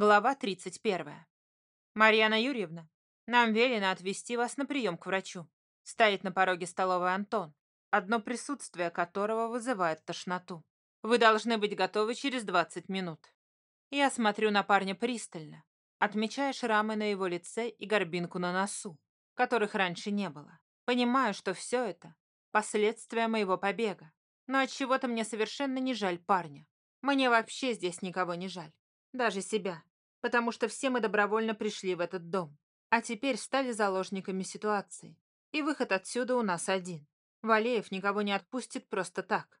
Глава 31. Марьяна Юрьевна, нам велено отвезти вас на прием к врачу. Стоит на пороге столовой Антон, одно присутствие которого вызывает тошноту. Вы должны быть готовы через 20 минут. Я смотрю на парня пристально, отмечая шрамы на его лице и горбинку на носу, которых раньше не было. Понимаю, что все это – последствия моего побега. Но от чего то мне совершенно не жаль парня. Мне вообще здесь никого не жаль. Даже себя потому что все мы добровольно пришли в этот дом, а теперь стали заложниками ситуации. И выход отсюда у нас один. Валеев никого не отпустит просто так.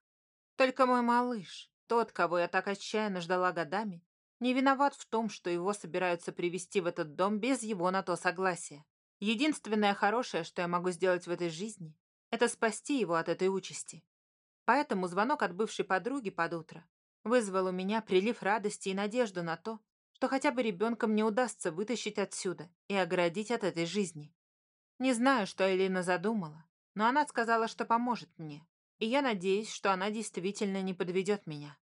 Только мой малыш, тот, кого я так отчаянно ждала годами, не виноват в том, что его собираются привести в этот дом без его на то согласия. Единственное хорошее, что я могу сделать в этой жизни, это спасти его от этой участи. Поэтому звонок от бывшей подруги под утро вызвал у меня прилив радости и надежду на то, что хотя бы ребенка мне удастся вытащить отсюда и оградить от этой жизни. Не знаю, что Элина задумала, но она сказала, что поможет мне, и я надеюсь, что она действительно не подведет меня.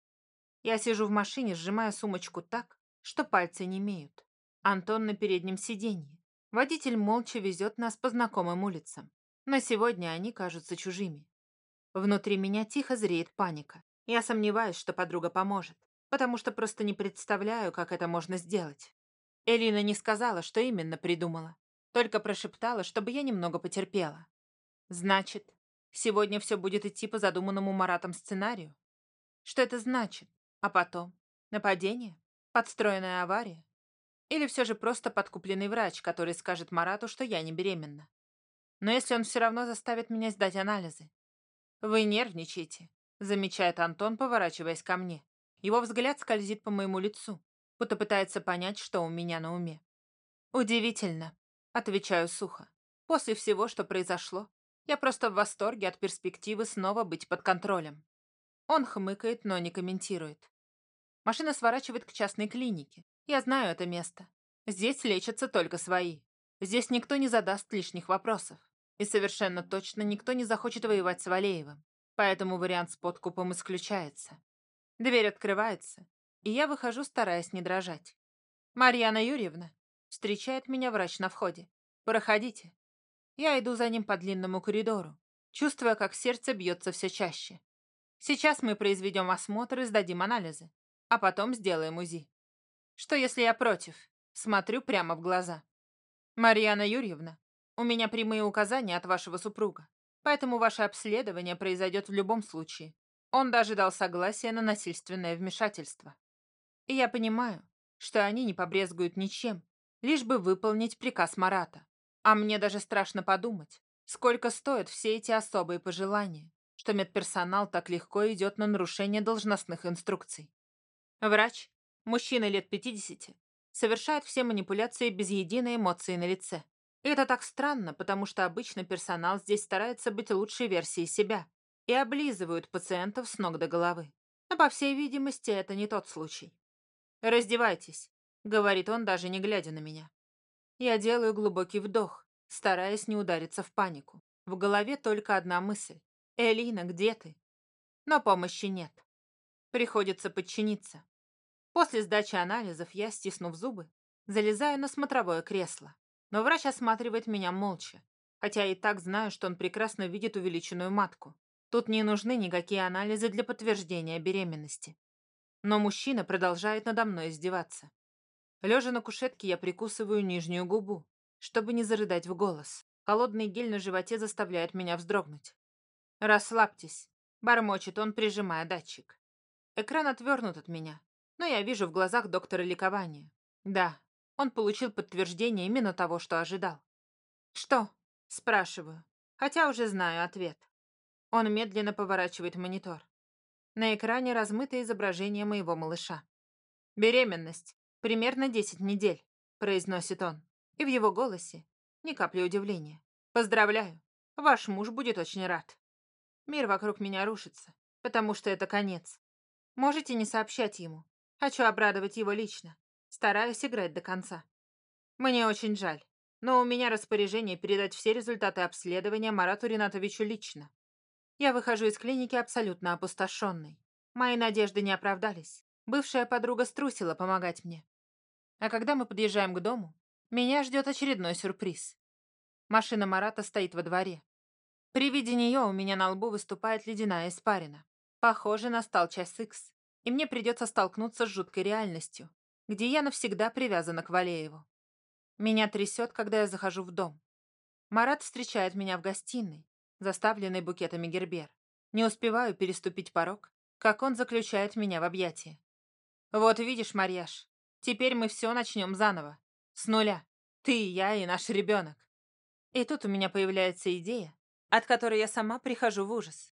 Я сижу в машине, сжимая сумочку так, что пальцы не имеют. Антон на переднем сиденье. Водитель молча везет нас по знакомым улицам, но сегодня они кажутся чужими. Внутри меня тихо зреет паника. Я сомневаюсь, что подруга поможет потому что просто не представляю, как это можно сделать. Элина не сказала, что именно придумала, только прошептала, чтобы я немного потерпела. Значит, сегодня все будет идти по задуманному Маратом сценарию? Что это значит? А потом? Нападение? Подстроенная авария? Или все же просто подкупленный врач, который скажет Марату, что я не беременна? Но если он все равно заставит меня сдать анализы? Вы нервничаете, замечает Антон, поворачиваясь ко мне. Его взгляд скользит по моему лицу, будто пытается понять, что у меня на уме. «Удивительно», — отвечаю сухо. «После всего, что произошло, я просто в восторге от перспективы снова быть под контролем». Он хмыкает, но не комментирует. Машина сворачивает к частной клинике. Я знаю это место. Здесь лечатся только свои. Здесь никто не задаст лишних вопросов. И совершенно точно никто не захочет воевать с Валеевым. Поэтому вариант с подкупом исключается. Дверь открывается, и я выхожу, стараясь не дрожать. «Марьяна Юрьевна!» Встречает меня врач на входе. «Проходите». Я иду за ним по длинному коридору, чувствуя, как сердце бьется все чаще. Сейчас мы произведем осмотр и сдадим анализы, а потом сделаем УЗИ. Что, если я против? Смотрю прямо в глаза. «Марьяна Юрьевна, у меня прямые указания от вашего супруга, поэтому ваше обследование произойдет в любом случае. Он даже дал согласие на насильственное вмешательство. И я понимаю, что они не побрезгуют ничем, лишь бы выполнить приказ Марата. А мне даже страшно подумать, сколько стоят все эти особые пожелания, что медперсонал так легко идет на нарушение должностных инструкций. Врач, мужчина лет 50, совершает все манипуляции без единой эмоции на лице. Это так странно, потому что обычно персонал здесь старается быть лучшей версией себя, и облизывают пациентов с ног до головы. Но, по всей видимости, это не тот случай. «Раздевайтесь», — говорит он, даже не глядя на меня. Я делаю глубокий вдох, стараясь не удариться в панику. В голове только одна мысль. «Элина, где ты?» Но помощи нет. Приходится подчиниться. После сдачи анализов я, стиснув зубы, залезаю на смотровое кресло. Но врач осматривает меня молча, хотя и так знаю, что он прекрасно видит увеличенную матку. Тут не нужны никакие анализы для подтверждения беременности. Но мужчина продолжает надо мной издеваться. Лежа на кушетке, я прикусываю нижнюю губу, чтобы не зарыдать в голос. Холодный гель на животе заставляет меня вздрогнуть. «Расслабьтесь», — бормочет он, прижимая датчик. Экран отвернут от меня, но я вижу в глазах доктора ликование. Да, он получил подтверждение именно того, что ожидал. «Что?» — спрашиваю, хотя уже знаю ответ. Он медленно поворачивает монитор. На экране размыто изображение моего малыша. «Беременность. Примерно 10 недель», — произносит он. И в его голосе ни капли удивления. «Поздравляю. Ваш муж будет очень рад. Мир вокруг меня рушится, потому что это конец. Можете не сообщать ему. Хочу обрадовать его лично. Стараюсь играть до конца. Мне очень жаль, но у меня распоряжение передать все результаты обследования Марату Ринатовичу лично. Я выхожу из клиники абсолютно опустошенной. Мои надежды не оправдались. Бывшая подруга струсила помогать мне. А когда мы подъезжаем к дому, меня ждет очередной сюрприз. Машина Марата стоит во дворе. При виде нее у меня на лбу выступает ледяная испарина. Похоже, настал час икс, и мне придется столкнуться с жуткой реальностью, где я навсегда привязана к Валееву. Меня трясет, когда я захожу в дом. Марат встречает меня в гостиной, заставленной букетами гербер. Не успеваю переступить порог, как он заключает меня в объятия. Вот видишь, Марьяш, теперь мы все начнем заново. С нуля. Ты, я и наш ребенок. И тут у меня появляется идея, от которой я сама прихожу в ужас.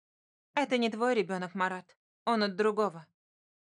Это не твой ребенок, Марат. Он от другого.